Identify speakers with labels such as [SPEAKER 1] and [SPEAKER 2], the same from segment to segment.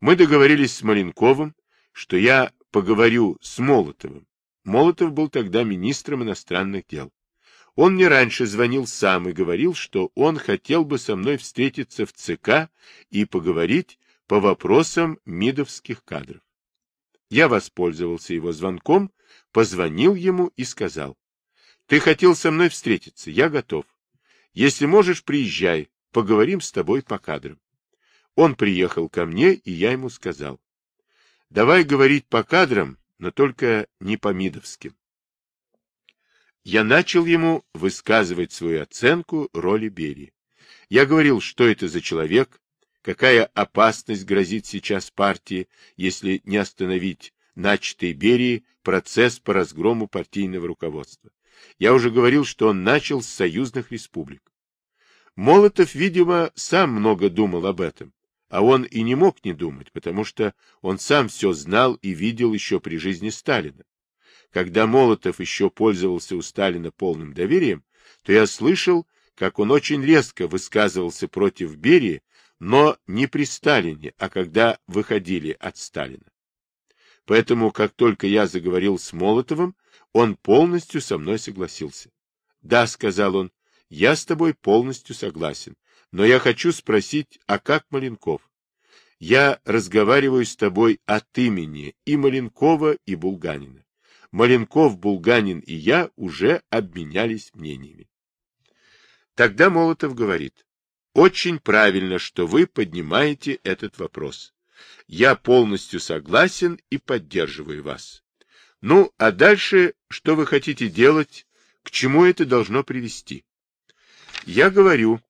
[SPEAKER 1] Мы договорились с Маленковым, что я поговорю с Молотовым. Молотов был тогда министром иностранных дел. Он мне раньше звонил сам и говорил, что он хотел бы со мной встретиться в ЦК и поговорить по вопросам МИДовских кадров. Я воспользовался его звонком, позвонил ему и сказал, «Ты хотел со мной встретиться, я готов. Если можешь, приезжай, поговорим с тобой по кадрам». Он приехал ко мне, и я ему сказал, «Давай говорить по кадрам, но только не по МИДовским». Я начал ему высказывать свою оценку роли Берии. Я говорил, что это за человек, какая опасность грозит сейчас партии, если не остановить начатый Берии процесс по разгрому партийного руководства. Я уже говорил, что он начал с союзных республик. Молотов, видимо, сам много думал об этом, а он и не мог не думать, потому что он сам все знал и видел еще при жизни Сталина. Когда Молотов еще пользовался у Сталина полным доверием, то я слышал, как он очень резко высказывался против Берии но не при Сталине, а когда выходили от Сталина. Поэтому, как только я заговорил с Молотовым, он полностью со мной согласился. «Да», — сказал он, — «я с тобой полностью согласен, но я хочу спросить, а как Маленков? Я разговариваю с тобой от имени и Маленкова, и Булганина. Маленков, Булганин и я уже обменялись мнениями. Тогда Молотов говорит, очень правильно, что вы поднимаете этот вопрос. Я полностью согласен и поддерживаю вас. Ну, а дальше что вы хотите делать? К чему это должно привести? Я говорю,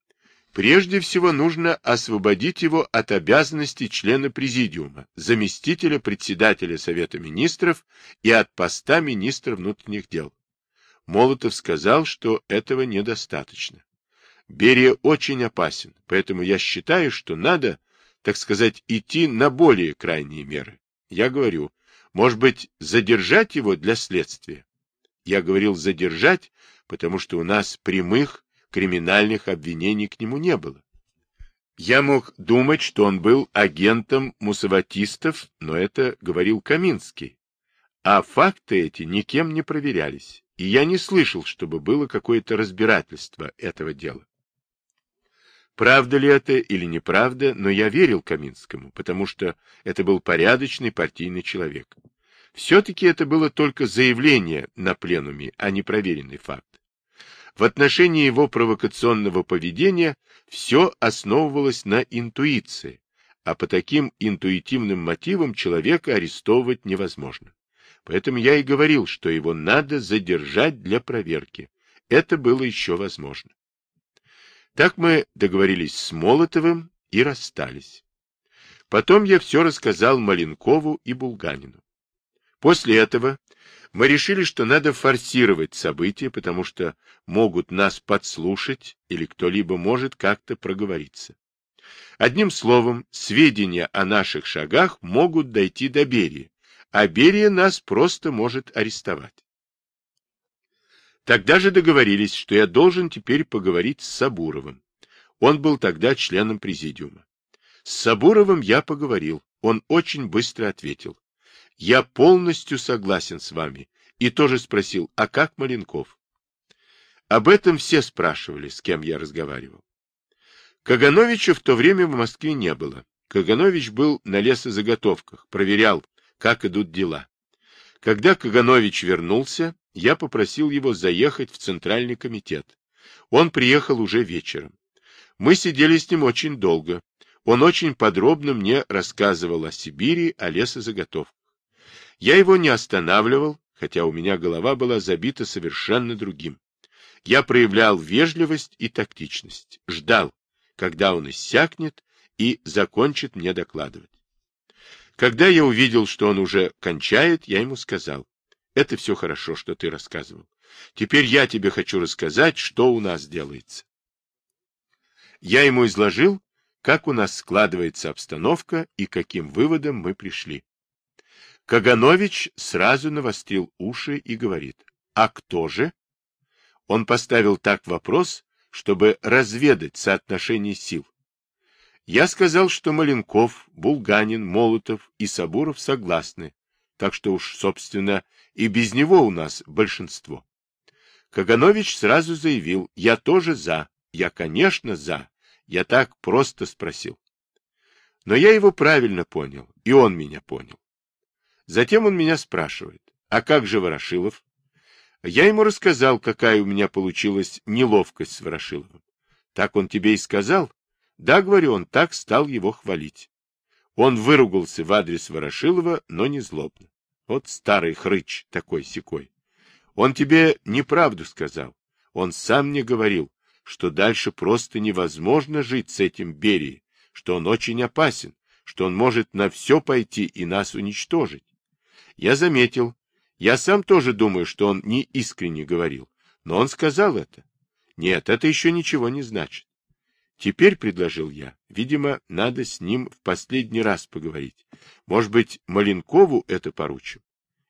[SPEAKER 1] прежде всего нужно освободить его от обязанностей члена президиума, заместителя председателя Совета министров и от поста министра внутренних дел. Молотов сказал, что этого недостаточно. Берия очень опасен, поэтому я считаю, что надо, так сказать, идти на более крайние меры. Я говорю, может быть, задержать его для следствия? Я говорил задержать, потому что у нас прямых криминальных обвинений к нему не было. Я мог думать, что он был агентом мусаватистов, но это говорил Каминский. А факты эти никем не проверялись, и я не слышал, чтобы было какое-то разбирательство этого дела. Правда ли это или неправда, но я верил Каминскому, потому что это был порядочный партийный человек. Все-таки это было только заявление на пленуме, а не проверенный факт. В отношении его провокационного поведения все основывалось на интуиции, а по таким интуитивным мотивам человека арестовывать невозможно. Поэтому я и говорил, что его надо задержать для проверки. Это было еще возможно. Так мы договорились с Молотовым и расстались. Потом я все рассказал Маленкову и Булганину. После этого мы решили, что надо форсировать события, потому что могут нас подслушать или кто-либо может как-то проговориться. Одним словом, сведения о наших шагах могут дойти до Берии, а Берия нас просто может арестовать. Тогда же договорились, что я должен теперь поговорить с Сабуровым. Он был тогда членом президиума. С Сабуровым я поговорил. Он очень быстро ответил. Я полностью согласен с вами. И тоже спросил, а как Маленков? Об этом все спрашивали, с кем я разговаривал. Кагановича в то время в Москве не было. Каганович был на лесозаготовках, проверял, как идут дела. Когда Каганович вернулся, я попросил его заехать в Центральный комитет. Он приехал уже вечером. Мы сидели с ним очень долго. Он очень подробно мне рассказывал о Сибири, о лесозаготовках. Я его не останавливал, хотя у меня голова была забита совершенно другим. Я проявлял вежливость и тактичность, ждал, когда он иссякнет и закончит мне докладывать. Когда я увидел, что он уже кончает, я ему сказал, это все хорошо, что ты рассказывал. Теперь я тебе хочу рассказать, что у нас делается. Я ему изложил, как у нас складывается обстановка и каким выводом мы пришли. Каганович сразу навострил уши и говорит, а кто же? Он поставил так вопрос, чтобы разведать соотношение сил. Я сказал, что Маленков, Булганин, Молотов и Сабуров согласны, так что уж, собственно, и без него у нас большинство. Каганович сразу заявил, я тоже за, я, конечно, за, я так просто спросил. Но я его правильно понял, и он меня понял. Затем он меня спрашивает, а как же Ворошилов? Я ему рассказал, какая у меня получилась неловкость с Ворошиловым. Так он тебе и сказал? Да, говорю, он так стал его хвалить. Он выругался в адрес Ворошилова, но не злобно. Вот старый хрыч такой-сякой. Он тебе неправду сказал. Он сам мне говорил, что дальше просто невозможно жить с этим Берией, что он очень опасен, что он может на все пойти и нас уничтожить. Я заметил, я сам тоже думаю, что он не искренне говорил, но он сказал это. Нет, это еще ничего не значит. Теперь, предложил я, видимо, надо с ним в последний раз поговорить. Может быть, Маленкову это поручим?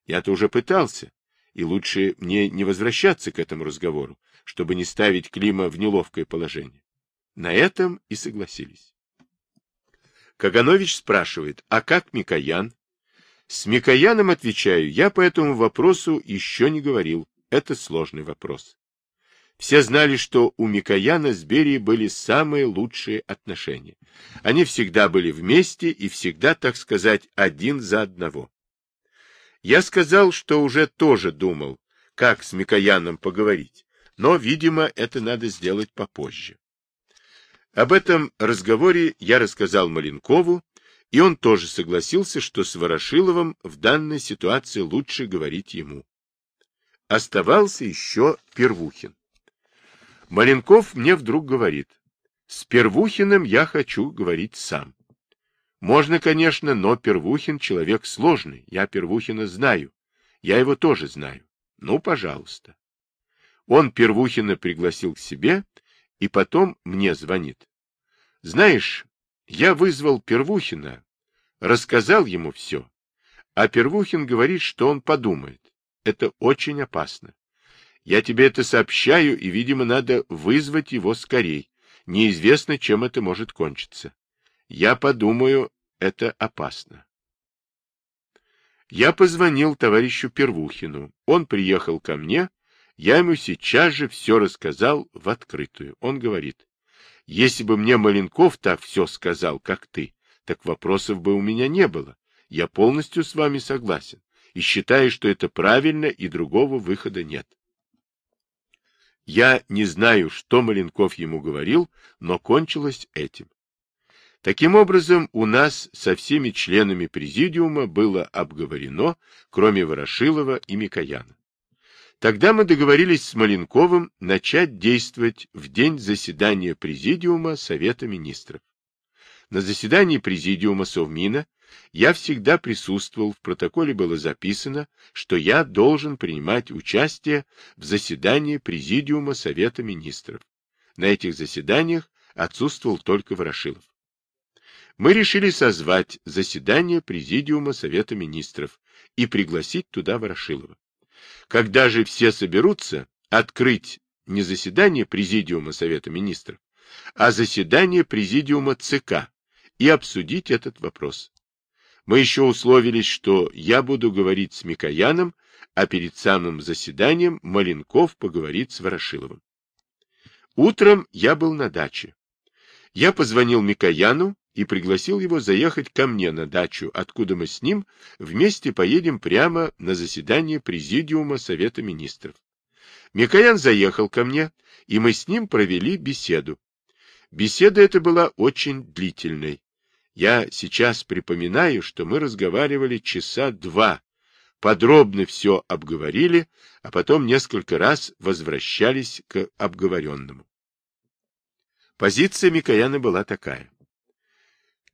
[SPEAKER 1] Я-то уже пытался, и лучше мне не возвращаться к этому разговору, чтобы не ставить Клима в неловкое положение. На этом и согласились. Каганович спрашивает, а как Микоян? С Микояном отвечаю, я по этому вопросу еще не говорил. Это сложный вопрос. Все знали, что у Микояна с Берией были самые лучшие отношения. Они всегда были вместе и всегда, так сказать, один за одного. Я сказал, что уже тоже думал, как с Микояном поговорить, но, видимо, это надо сделать попозже. Об этом разговоре я рассказал Маленкову, и он тоже согласился, что с Ворошиловым в данной ситуации лучше говорить ему. Оставался еще Первухин. Маленков мне вдруг говорит, с Первухиным я хочу говорить сам. Можно, конечно, но Первухин человек сложный, я Первухина знаю, я его тоже знаю. Ну, пожалуйста. Он Первухина пригласил к себе и потом мне звонит. Знаешь, я вызвал Первухина, рассказал ему все, а Первухин говорит, что он подумает. Это очень опасно. Я тебе это сообщаю, и, видимо, надо вызвать его скорей. Неизвестно, чем это может кончиться. Я подумаю, это опасно. Я позвонил товарищу Первухину. Он приехал ко мне. Я ему сейчас же все рассказал в открытую. Он говорит, если бы мне Маленков так все сказал, как ты, так вопросов бы у меня не было. Я полностью с вами согласен и считаю, что это правильно и другого выхода нет. Я не знаю, что Маленков ему говорил, но кончилось этим. Таким образом, у нас со всеми членами президиума было обговорено, кроме Ворошилова и Микояна. Тогда мы договорились с Маленковым начать действовать в день заседания Президиума Совета Министров. На заседании Президиума Совмина я всегда присутствовал, в протоколе было записано, что я должен принимать участие в заседании Президиума Совета Министров. На этих заседаниях отсутствовал только Ворошилов. Мы решили созвать заседание Президиума Совета Министров и пригласить туда Ворошилова. Когда же все соберутся, открыть не заседание Президиума Совета Министров, а заседание Президиума ЦК и обсудить этот вопрос. Мы еще условились, что я буду говорить с Микояном, а перед самым заседанием Маленков поговорит с Ворошиловым. Утром я был на даче. Я позвонил Микояну и пригласил его заехать ко мне на дачу, откуда мы с ним вместе поедем прямо на заседание Президиума Совета Министров. Микоян заехал ко мне, и мы с ним провели беседу. Беседа эта была очень длительной. Я сейчас припоминаю, что мы разговаривали часа два, подробно все обговорили, а потом несколько раз возвращались к обговоренному. Позиция Микояна была такая.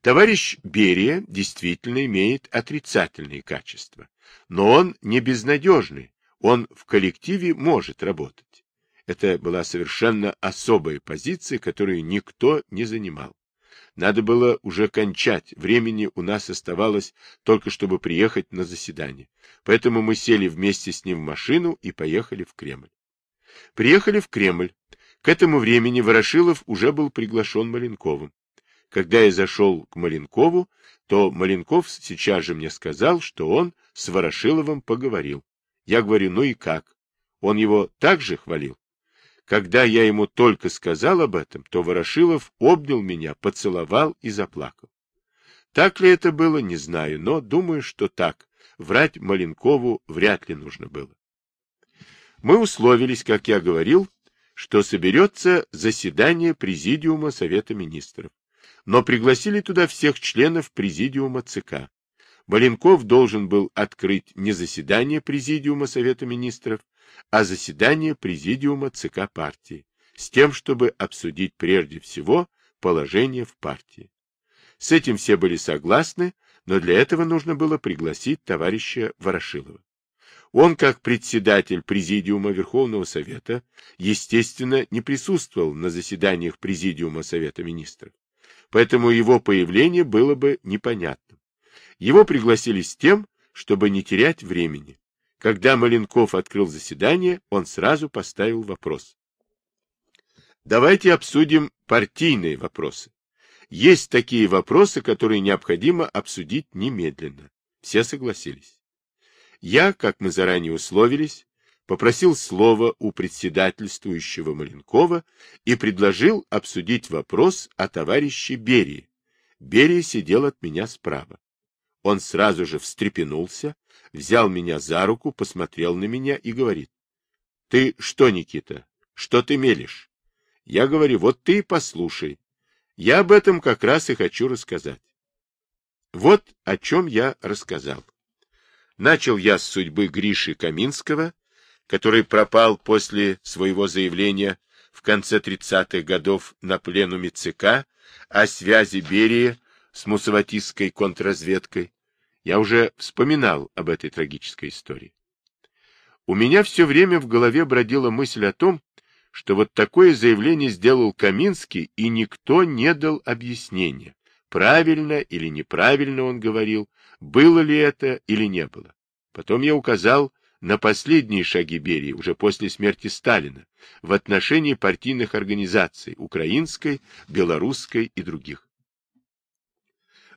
[SPEAKER 1] Товарищ Берия действительно имеет отрицательные качества, но он не безнадежный, он в коллективе может работать. Это была совершенно особая позиция, которую никто не занимал. Надо было уже кончать, времени у нас оставалось только чтобы приехать на заседание. Поэтому мы сели вместе с ним в машину и поехали в Кремль. Приехали в Кремль. К этому времени Ворошилов уже был приглашен Маленковым. Когда я зашел к Маленкову, то Маленков сейчас же мне сказал, что он с Ворошиловым поговорил. Я говорю, ну и как? Он его также хвалил? Когда я ему только сказал об этом, то Ворошилов обнял меня, поцеловал и заплакал. Так ли это было, не знаю, но думаю, что так. Врать Маленкову вряд ли нужно было. Мы условились, как я говорил, что соберется заседание Президиума Совета Министров, но пригласили туда всех членов Президиума ЦК. Маленков должен был открыть не заседание Президиума Совета Министров, а заседание Президиума ЦК партии, с тем, чтобы обсудить прежде всего положение в партии. С этим все были согласны, но для этого нужно было пригласить товарища Ворошилова. Он, как председатель Президиума Верховного Совета, естественно, не присутствовал на заседаниях Президиума Совета Министров, поэтому его появление было бы непонятным. Его пригласили с тем, чтобы не терять времени. Когда Маленков открыл заседание, он сразу поставил вопрос. Давайте обсудим партийные вопросы. Есть такие вопросы, которые необходимо обсудить немедленно. Все согласились. Я, как мы заранее условились, попросил слова у председательствующего Маленкова и предложил обсудить вопрос о товарище Берии. Берия сидел от меня справа. Он сразу же встрепенулся, взял меня за руку, посмотрел на меня и говорит. — Ты что, Никита, что ты мелешь? Я говорю, вот ты послушай. Я об этом как раз и хочу рассказать. Вот о чем я рассказал. Начал я с судьбы Гриши Каминского, который пропал после своего заявления в конце 30-х годов на пленуме ЦК о связи Берии с мусаватистской контрразведкой. Я уже вспоминал об этой трагической истории. У меня все время в голове бродила мысль о том, что вот такое заявление сделал Каминский, и никто не дал объяснения, правильно или неправильно он говорил, было ли это или не было. Потом я указал на последние шаги Берии, уже после смерти Сталина, в отношении партийных организаций, украинской, белорусской и других.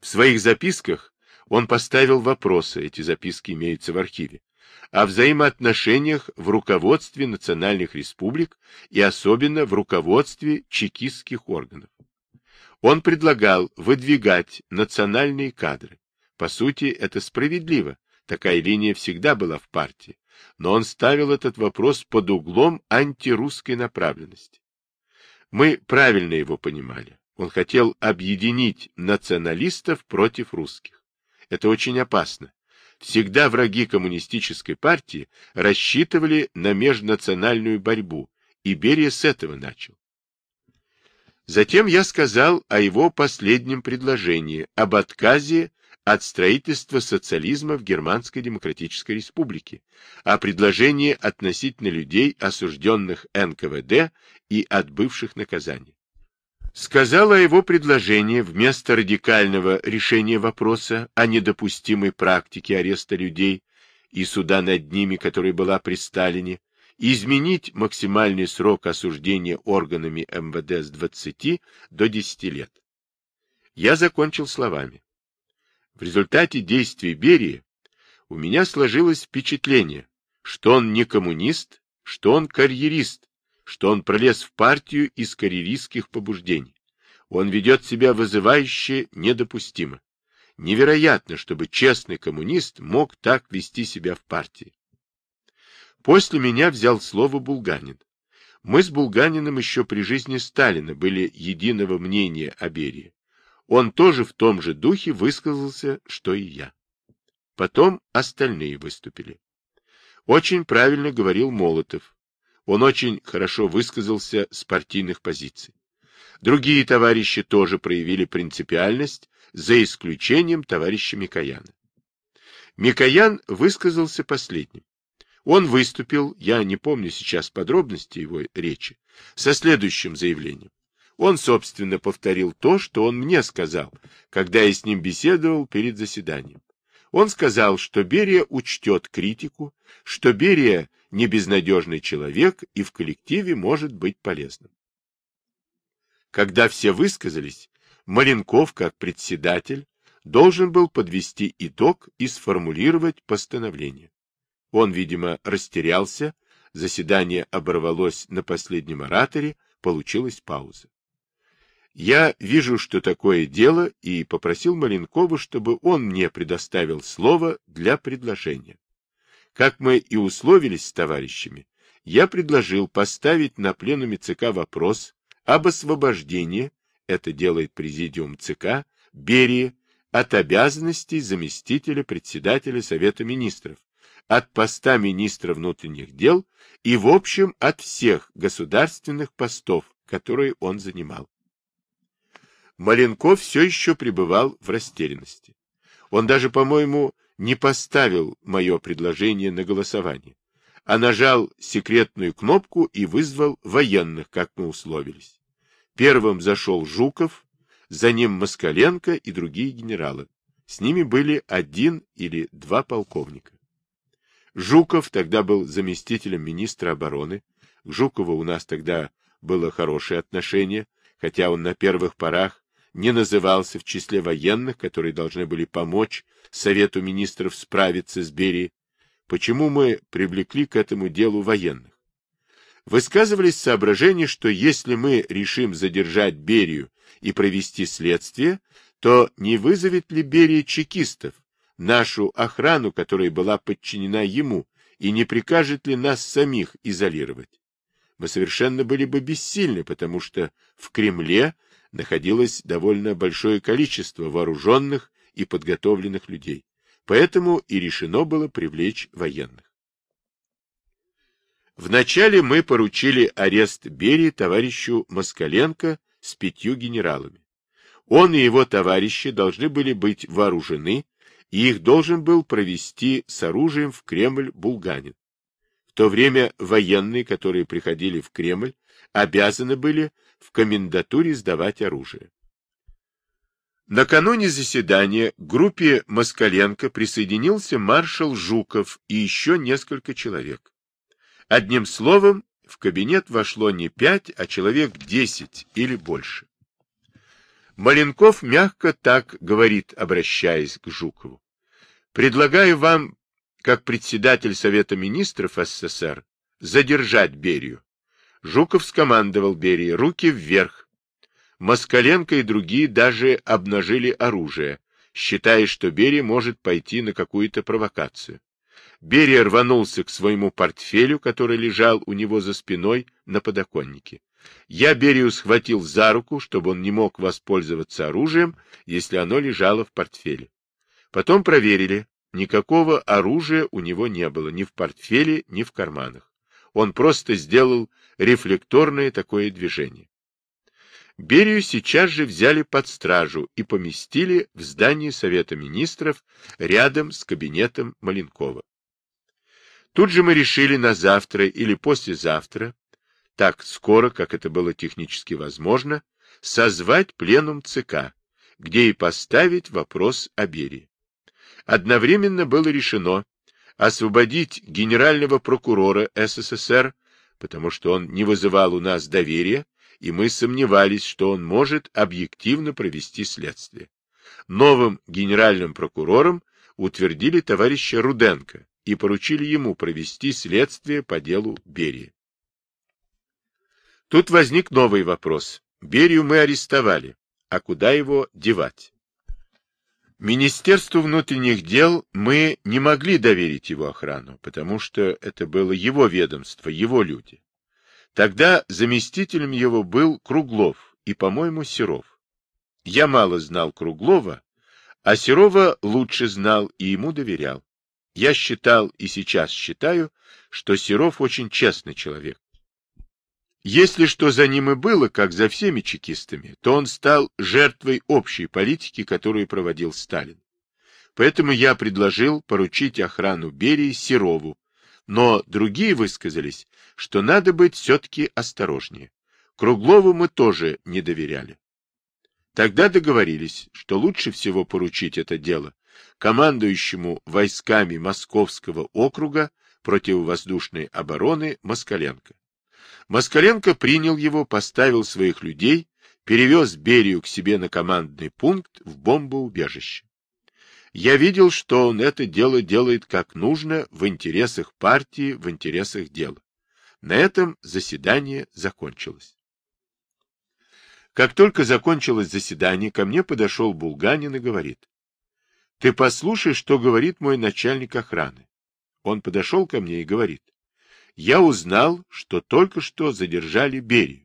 [SPEAKER 1] В своих записках он поставил вопросы, эти записки имеются в архиве, о взаимоотношениях в руководстве национальных республик и особенно в руководстве чекистских органов. Он предлагал выдвигать национальные кадры. По сути, это справедливо, такая линия всегда была в партии, но он ставил этот вопрос под углом антирусской направленности. Мы правильно его понимали. Он хотел объединить националистов против русских. Это очень опасно, Всегда враги коммунистической партии рассчитывали на межнациональную борьбу, и Берия с этого начал. Затем я сказал о его последнем предложении, об отказе от строительства социализма в Германской Демократической Республике, о предложении относительно людей, осужденных НКВД и отбывших наказание сказал о его предложении вместо радикального решения вопроса о недопустимой практике ареста людей и суда над ними, которая была при Сталине, изменить максимальный срок осуждения органами МВД с 20 до 10 лет. Я закончил словами. В результате действий Берии у меня сложилось впечатление, что он не коммунист, что он карьерист, что он пролез в партию из карьеристских побуждений. Он ведет себя вызывающе недопустимо. Невероятно, чтобы честный коммунист мог так вести себя в партии. После меня взял слово Булганин. Мы с Булганиным еще при жизни Сталина были единого мнения о Берии. Он тоже в том же духе высказался, что и я. Потом остальные выступили. Очень правильно говорил Молотов. Он очень хорошо высказался с партийных позиций. Другие товарищи тоже проявили принципиальность, за исключением товарища Микояна. Микоян высказался последним. Он выступил, я не помню сейчас подробности его речи, со следующим заявлением. Он, собственно, повторил то, что он мне сказал, когда я с ним беседовал перед заседанием. Он сказал, что Берия учтет критику, что Берия не безнадежный человек и в коллективе может быть полезным. Когда все высказались, Маленков, как председатель, должен был подвести итог и сформулировать постановление. Он, видимо, растерялся, заседание оборвалось на последнем ораторе, получилась пауза. Я вижу, что такое дело, и попросил Маленкова, чтобы он мне предоставил слово для предложения. Как мы и условились с товарищами, я предложил поставить на пленуме ЦК вопрос об освобождении, это делает президиум ЦК, Берии, от обязанностей заместителя председателя Совета Министров, от поста министра внутренних дел и, в общем, от всех государственных постов, которые он занимал. Маленков все еще пребывал в растерянности. Он даже, по-моему, не поставил мое предложение на голосование, а нажал секретную кнопку и вызвал военных, как мы условились. Первым зашел Жуков, за ним Москаленко и другие генералы. С ними были один или два полковника. Жуков тогда был заместителем министра обороны. К Жукову у нас тогда было хорошее отношение, хотя он на первых порах не назывался в числе военных, которые должны были помочь Совету министров справиться с Берией. Почему мы привлекли к этому делу военных? Высказывались соображения, что если мы решим задержать Берию и провести следствие, то не вызовет ли Берия чекистов, нашу охрану, которая была подчинена ему, и не прикажет ли нас самих изолировать? Мы совершенно были бы бессильны, потому что в Кремле находилось довольно большое количество вооруженных и подготовленных людей. Поэтому и решено было привлечь военных. Вначале мы поручили арест Берии товарищу Москаленко с пятью генералами. Он и его товарищи должны были быть вооружены, и их должен был провести с оружием в Кремль Булганин. В то время военные, которые приходили в Кремль, обязаны были в комендатуре сдавать оружие. Накануне заседания к группе Москаленко присоединился маршал Жуков и еще несколько человек. Одним словом, в кабинет вошло не пять, а человек десять или больше. Маленков мягко так говорит, обращаясь к Жукову. Предлагаю вам, как председатель Совета Министров СССР, задержать Берию. Жуков скомандовал Берии руки вверх. Москаленко и другие даже обнажили оружие, считая, что Берия может пойти на какую-то провокацию. Берия рванулся к своему портфелю, который лежал у него за спиной на подоконнике. Я Берию схватил за руку, чтобы он не мог воспользоваться оружием, если оно лежало в портфеле. Потом проверили. Никакого оружия у него не было ни в портфеле, ни в карманах. Он просто сделал рефлекторное такое движение. Берию сейчас же взяли под стражу и поместили в здании Совета Министров рядом с кабинетом Маленкова. Тут же мы решили на завтра или послезавтра, так скоро, как это было технически возможно, созвать пленум ЦК, где и поставить вопрос о Берии. Одновременно было решено освободить генерального прокурора СССР потому что он не вызывал у нас доверия, и мы сомневались, что он может объективно провести следствие. Новым генеральным прокурором утвердили товарища Руденко и поручили ему провести следствие по делу Берии. Тут возник новый вопрос. Берию мы арестовали, а куда его девать? Министерству внутренних дел мы не могли доверить его охрану, потому что это было его ведомство, его люди. Тогда заместителем его был Круглов и, по-моему, Серов. Я мало знал Круглова, а Серова лучше знал и ему доверял. Я считал и сейчас считаю, что Серов очень честный человек. Если что за ним и было, как за всеми чекистами, то он стал жертвой общей политики, которую проводил Сталин. Поэтому я предложил поручить охрану Берии Серову, но другие высказались, что надо быть все-таки осторожнее. Круглову мы тоже не доверяли. Тогда договорились, что лучше всего поручить это дело командующему войсками Московского округа противовоздушной обороны Москаленко. Москаленко принял его, поставил своих людей, перевез Берию к себе на командный пункт в бомбоубежище. Я видел, что он это дело делает как нужно, в интересах партии, в интересах дела. На этом заседание закончилось. Как только закончилось заседание, ко мне подошел Булганин и говорит. — Ты послушай, что говорит мой начальник охраны. Он подошел ко мне и говорит. — Я узнал, что только что задержали Берию.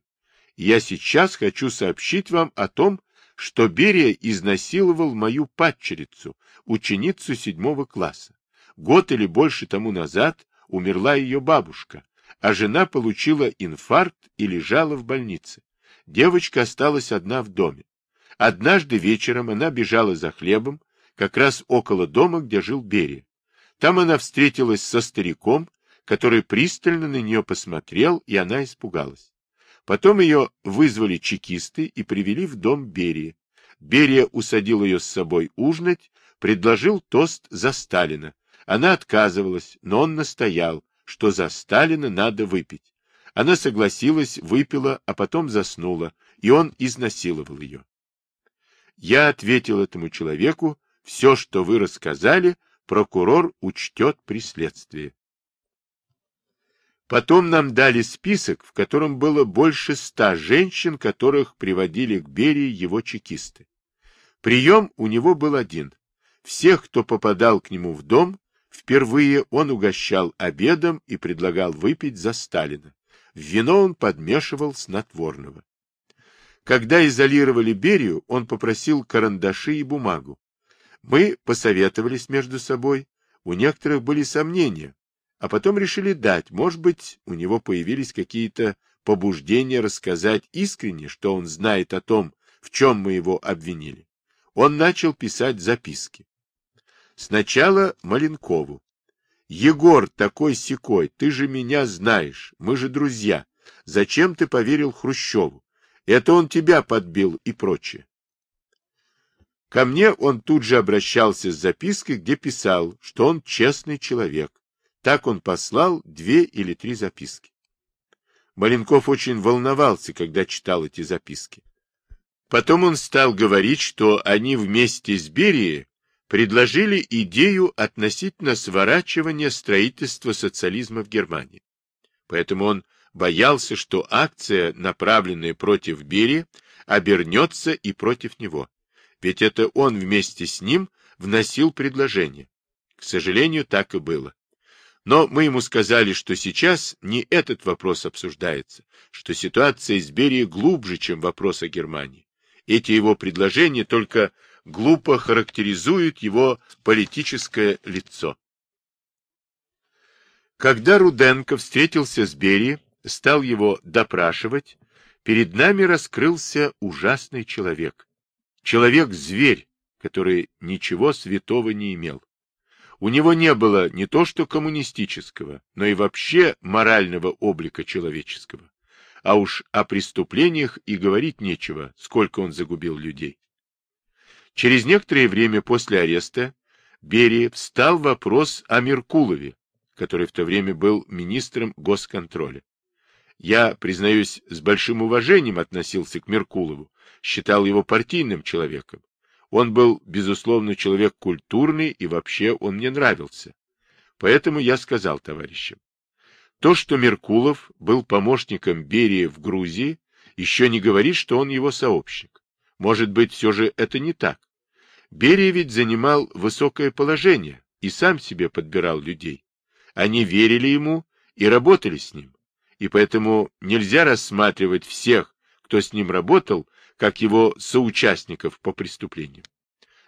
[SPEAKER 1] Я сейчас хочу сообщить вам о том, что Берия изнасиловал мою падчерицу, ученицу седьмого класса. Год или больше тому назад умерла ее бабушка, а жена получила инфаркт и лежала в больнице. Девочка осталась одна в доме. Однажды вечером она бежала за хлебом, как раз около дома, где жил Берия. Там она встретилась со стариком, который пристально на нее посмотрел, и она испугалась. Потом ее вызвали чекисты и привели в дом Берии. Берия усадил ее с собой ужинать, предложил тост за Сталина. Она отказывалась, но он настоял, что за Сталина надо выпить. Она согласилась, выпила, а потом заснула, и он изнасиловал ее. Я ответил этому человеку, все, что вы рассказали, прокурор учтет при следствии. Потом нам дали список, в котором было больше ста женщин, которых приводили к Берии его чекисты. Прием у него был один. Всех, кто попадал к нему в дом, впервые он угощал обедом и предлагал выпить за Сталина. Вино он подмешивал снотворного. Когда изолировали Берию, он попросил карандаши и бумагу. Мы посоветовались между собой, у некоторых были сомнения, а потом решили дать, может быть, у него появились какие-то побуждения рассказать искренне, что он знает о том, в чем мы его обвинили. Он начал писать записки. Сначала Маленкову. «Егор такой секой, ты же меня знаешь, мы же друзья. Зачем ты поверил Хрущеву? Это он тебя подбил и прочее». Ко мне он тут же обращался с запиской, где писал, что он честный человек, так он послал две или три записки. Маленков очень волновался, когда читал эти записки. Потом он стал говорить, что они вместе с Берией предложили идею относительно сворачивания строительства социализма в Германии. Поэтому он боялся, что акция, направленная против Берии, обернется и против него. Ведь это он вместе с ним вносил предложение. К сожалению, так и было. Но мы ему сказали, что сейчас не этот вопрос обсуждается, что ситуация с Берией глубже, чем вопрос о Германии. Эти его предложения только глупо характеризуют его политическое лицо. Когда Руденко встретился с Берией, стал его допрашивать, перед нами раскрылся ужасный человек. Человек-зверь, который ничего святого не имел. У него не было не то что коммунистического, но и вообще морального облика человеческого. А уж о преступлениях и говорить нечего, сколько он загубил людей. Через некоторое время после ареста Берии встал вопрос о Меркулове, который в то время был министром госконтроля. Я, признаюсь, с большим уважением относился к Меркулову, считал его партийным человеком. Он был, безусловно, человек культурный, и вообще он мне нравился. Поэтому я сказал товарищам, то, что Меркулов был помощником Берии в Грузии, еще не говорит, что он его сообщник. Может быть, все же это не так. Берия ведь занимал высокое положение и сам себе подбирал людей. Они верили ему и работали с ним. И поэтому нельзя рассматривать всех, кто с ним работал, как его соучастников по преступлению.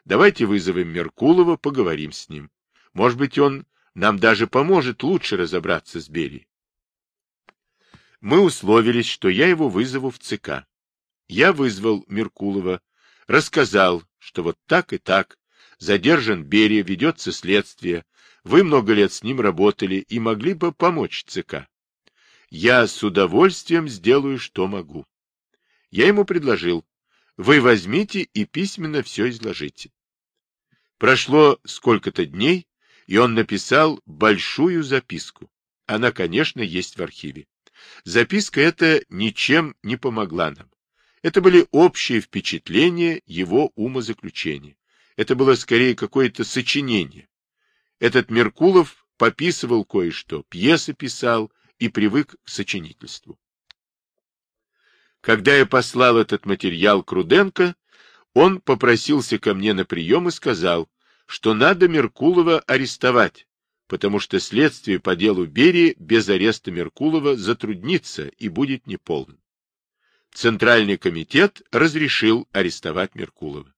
[SPEAKER 1] Давайте вызовем Меркулова, поговорим с ним. Может быть, он нам даже поможет лучше разобраться с Берией. Мы условились, что я его вызову в ЦК. Я вызвал Меркулова, рассказал, что вот так и так, задержан Берия, ведется следствие, вы много лет с ним работали и могли бы помочь ЦК. Я с удовольствием сделаю, что могу. Я ему предложил, вы возьмите и письменно все изложите. Прошло сколько-то дней, и он написал большую записку. Она, конечно, есть в архиве. Записка эта ничем не помогла нам. Это были общие впечатления его умозаключения. Это было скорее какое-то сочинение. Этот Меркулов пописывал кое-что, пьесы писал и привык к сочинительству. Когда я послал этот материал к Руденко, он попросился ко мне на прием и сказал, что надо Меркулова арестовать, потому что следствие по делу Берии без ареста Меркулова затруднится и будет неполным. Центральный комитет разрешил арестовать Меркулова.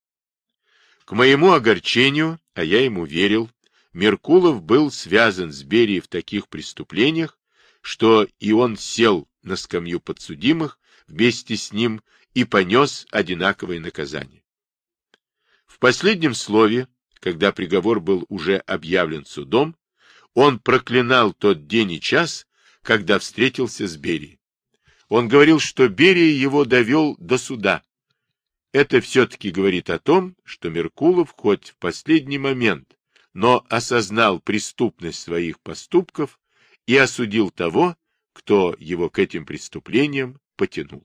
[SPEAKER 1] К моему огорчению, а я ему верил, Меркулов был связан с Берией в таких преступлениях, что и он сел на скамью подсудимых вместе с ним и понес одинаковое наказание. В последнем слове, когда приговор был уже объявлен судом, он проклинал тот день и час, когда встретился с Берией. Он говорил, что Берия его довел до суда. Это все-таки говорит о том, что Меркулов хоть в последний момент, но осознал преступность своих поступков и осудил того, кто его к этим преступлениям потянул.